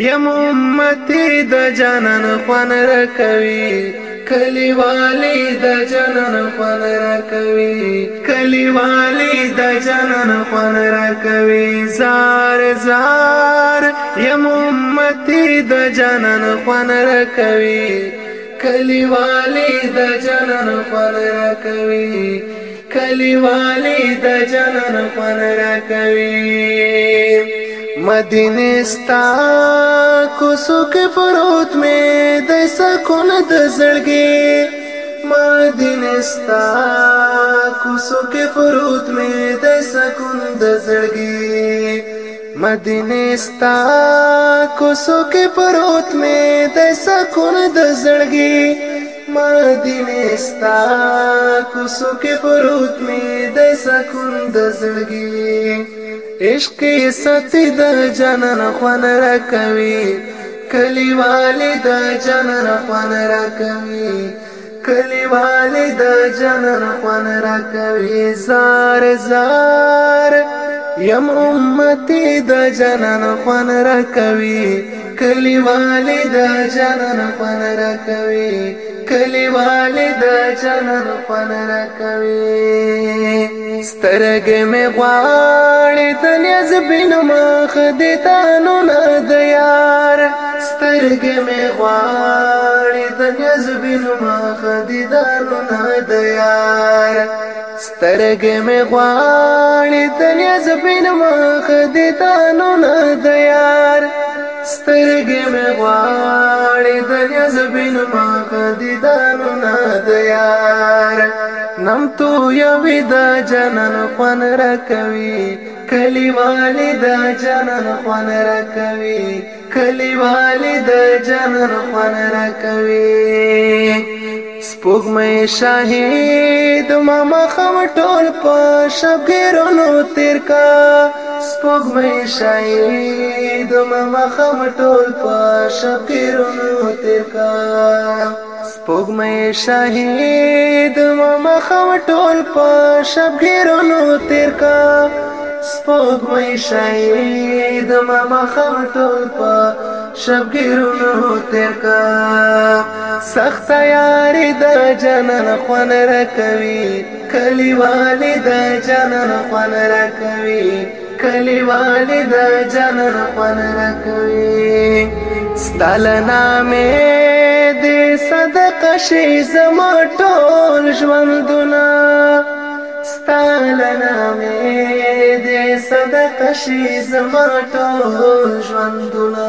یم امتی د جانان خوان رکوي کلیوالی د جانان خوان رکوي کلیوالی د جانان خوان رکوي زار زار یم امتی د جانان خوان رکوي کلیوالی د جانان خوان رکوي کلیوالی د جانان خوان رکوي مدینه ستا کوسو کې پروت مې د سکون د زړګي مدینه ستا کوسو کې پروت مې د سکون د زړګي مدینه ستا کوسو کې پروت مې د سکون د زړګي مدینه ستا کوسو کې پروت مې د سکون د زړګي عشق ستی د جنن خوان را کوي کلیوالی د جنن خوان را کوي کلیوالی د جنن خوان را کوي زار زار یم امتی د جنن خوان را کوي کلیوالی د جنن خوان را کوي کلیوالی د جنن خوان را کوي سترګې مې غواړي د نزبین مخ دې تانو نه د یار سترګې مې غواړي د نزبین مخ دې تانو نه د یار سترګې مې غواړي د نزبین مخ دې تانو نه د یار سترګې مې غواړي د نزبین مخ دې تانو نه د یار نم تو یوی دا جنن خون رکوي کلیوال دا جنن خون رکوي کلیوال دا جنن خون رکوي سپوږمې شاهد ماما خو ټول په شبګیرونو تیر کا سپوږمې شاهد ماما خو ټول په شبګیرونو تیر کا سپوږمې شهید ماما خو ټول په شب ډیرونو تیر کا سپوږمې شهید ماما خو ټول په شب ډیرونو تیر کا سخت یاري د جنن خوان رکوي کلیوالي د جنن خوان رکوي کلیوالي د جنن خوان رکوي ستاله نامه تیرا شي زما ټول ژوندونه ستاله نامې دې صدقه شي زما ټول ژوندونه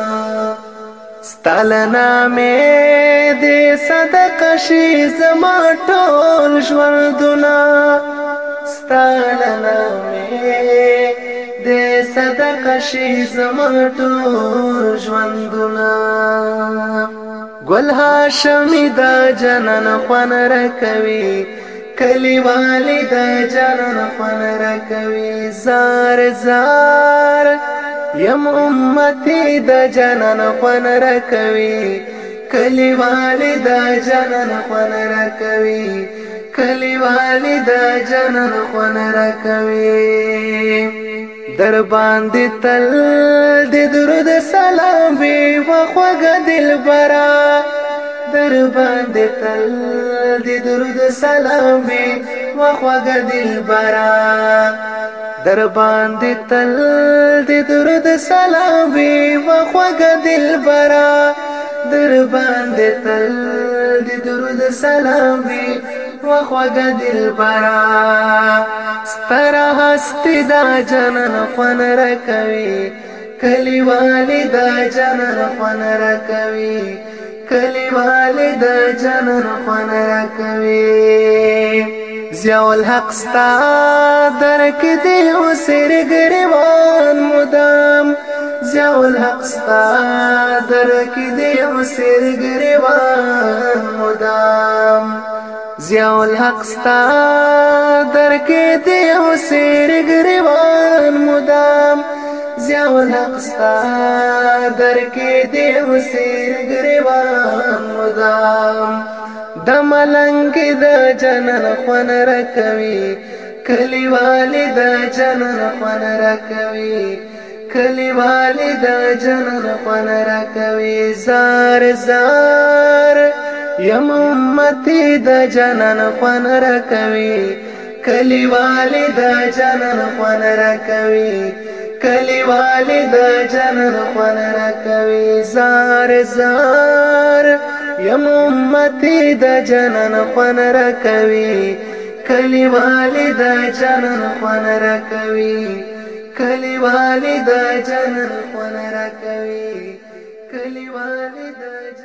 ستاله نامې دې صدقه شي زما ټول ژوندونه ستاله نامې دې صدقه شي زما ټول ژوندونه گل هاشمی دا جنن خون رکوي کلیوالی دا جنن خون رکوي زار زار یم امتی دا جنن خون رکوي کلیوالی دا جنن خون رکوي کلیوالی دا جنن خون رکوي در باندې تل د درود سلام وی وخوګ دلبرا در باندې تل د درود سلام وی وخوګ دلبرا در باندې تل د درود سلام وی وخوګ دلبرا در باندې تل د درود سلام وی وخوږ دل برا ستر هستی دا جنن خون رکوي کلیوالی دا جنن خون رکوي کلیوالی دا جنن خون رکوي زیاو الحق ستا درک دی او سر گریوان مدام زیاو الحق ستا درک دی او سر گریوان ضیاء الحق ستا درکې دی او سیر ګریوان مدام ضیاء الحق ستا درکې دی او سیر ګریوان مدام د ملنګ د جنن خون رکوي کلیوال د جنن خون رکوي کلیوال د جنن خون رکوي زار زار یم امتی د جنن خوان را کوي کلیوالی د جنن خوان را کوي کلیوالی د جنن خوان را کوي زار زار یم امتی د جنن خوان را کوي کلیوالی د جنن خوان را کوي کلیوالی د جنن خوان را کوي کلیوالی د